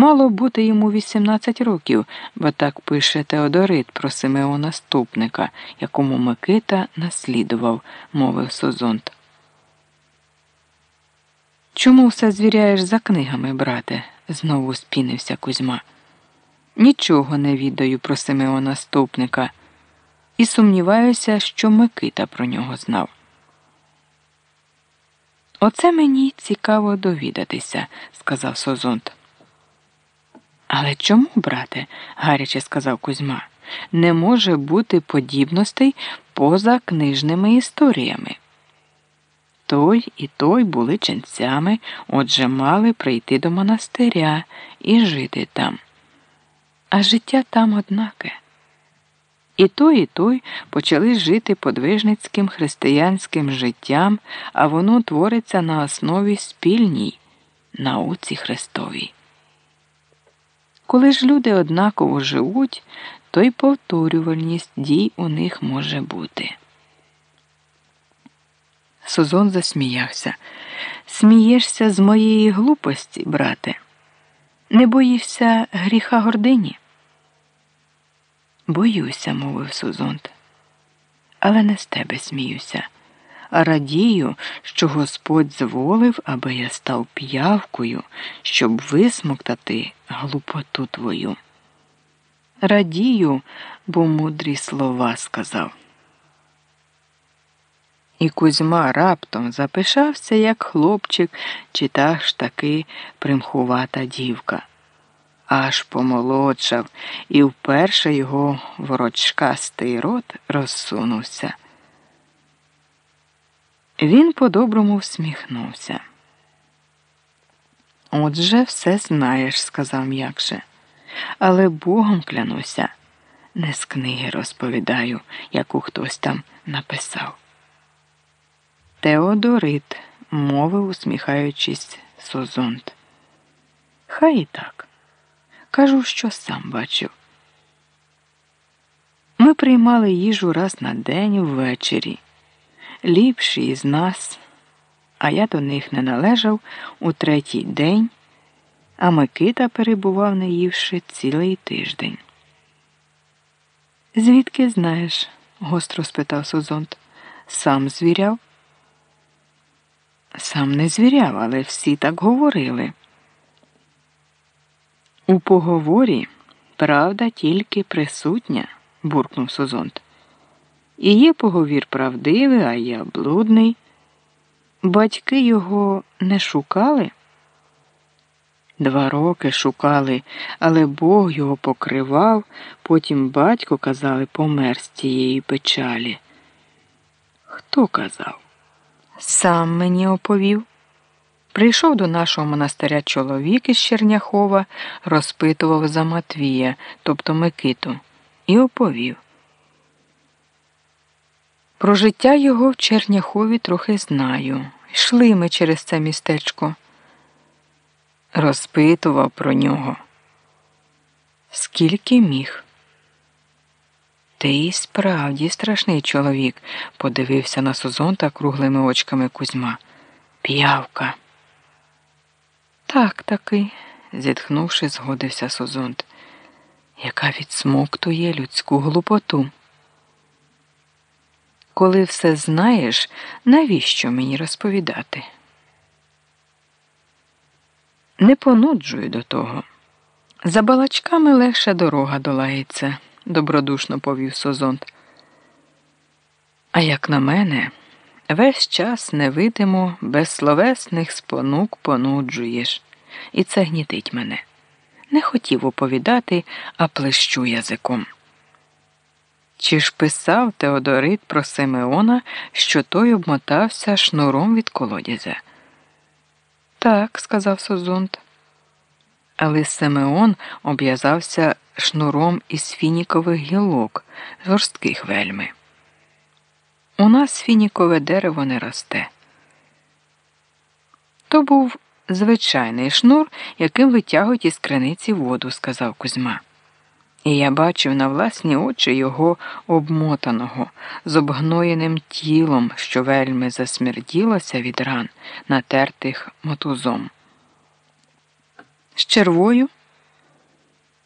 Мало бути йому 18 років, бо так пише Теодорит про Симеона Ступника, якому Микита наслідував, мовив Созонт. Чому все звіряєш за книгами, брате? знову спінився Кузьма. Нічого не відаю про Симеона Ступника і сумніваюся, що Микита про нього знав. Оце мені цікаво довідатися, сказав Созонт. Але чому, брате, гаряче сказав Кузьма, не може бути подібностей поза книжними історіями? Той і той були ченцями, отже мали прийти до монастиря і жити там. А життя там однаке. І той, і той почали жити подвижницьким християнським життям, а воно твориться на основі спільній науці Христовій. Коли ж люди однаково живуть, то й повторювальність дій у них може бути. Созон засміявся. Смієшся з моєї глупості, брате? Не боїшся гріха гордині? Боюся, мовив Сузонт, але не з тебе сміюся, радію, що Господь зволив, аби я став п'явкою, щоб висмоктати глупоту твою. Радію, бо мудрі слова сказав. І Кузьма раптом запишався, як хлопчик, чи та ж таки примхувата дівка аж помолодшав, і вперше його ворочкастий рот розсунувся. Він по-доброму всміхнувся. Отже, все знаєш, сказав м'якше, але Богом клянуся, не з книги розповідаю, яку хтось там написав. Теодорит, мовив, усміхаючись, Созонт. Хай і так. Кажу, що сам бачив. Ми приймали їжу раз на день ввечері, ліпші із нас, а я до них не належав у третій день, а Микита перебував, не ївши цілий тиждень. Звідки знаєш? гостро спитав Созонт. Сам звіряв? Сам не звіряв, але всі так говорили. У поговорі правда тільки присутня, буркнув Созонт. І є поговір правдивий, а я блудний. Батьки його не шукали? Два роки шукали, але Бог його покривав, потім батько, казали, помер з тієї печалі. Хто казав? Сам мені оповів. Прийшов до нашого монастиря чоловік із Черняхова, розпитував за Матвія, тобто Микиту, і оповів. Про життя його в Черняхові трохи знаю. Йшли ми через це містечко. Розпитував про нього. Скільки міг? Ти справді страшний чоловік, подивився на Сузонта круглими очками Кузьма. П'явка. Так таки, зітхнувши, згодився Созонт, яка відсмоктує людську глупоту. Коли все знаєш, навіщо мені розповідати? Не понуджую до того. За балачками легша дорога долається, добродушно повів Созонт. А як на мене, Весь час невидимо, без словесних спонук понуджуєш, і це гнітить мене. Не хотів оповідати, а плещу язиком. Чи ж писав Теодорит про Симеона, що той обмотався шнуром від колодязя? Так, сказав Созунт. Але Симеон обв'язався шнуром із фінікових гілок, жорстких вельми. У нас фінікове дерево не росте. То був звичайний шнур, яким витягують із криниці воду, сказав Кузьма. І я бачив на власні очі його обмотаного, з обгноєним тілом, що вельми засмерділося від ран, натертих мотузом. З червою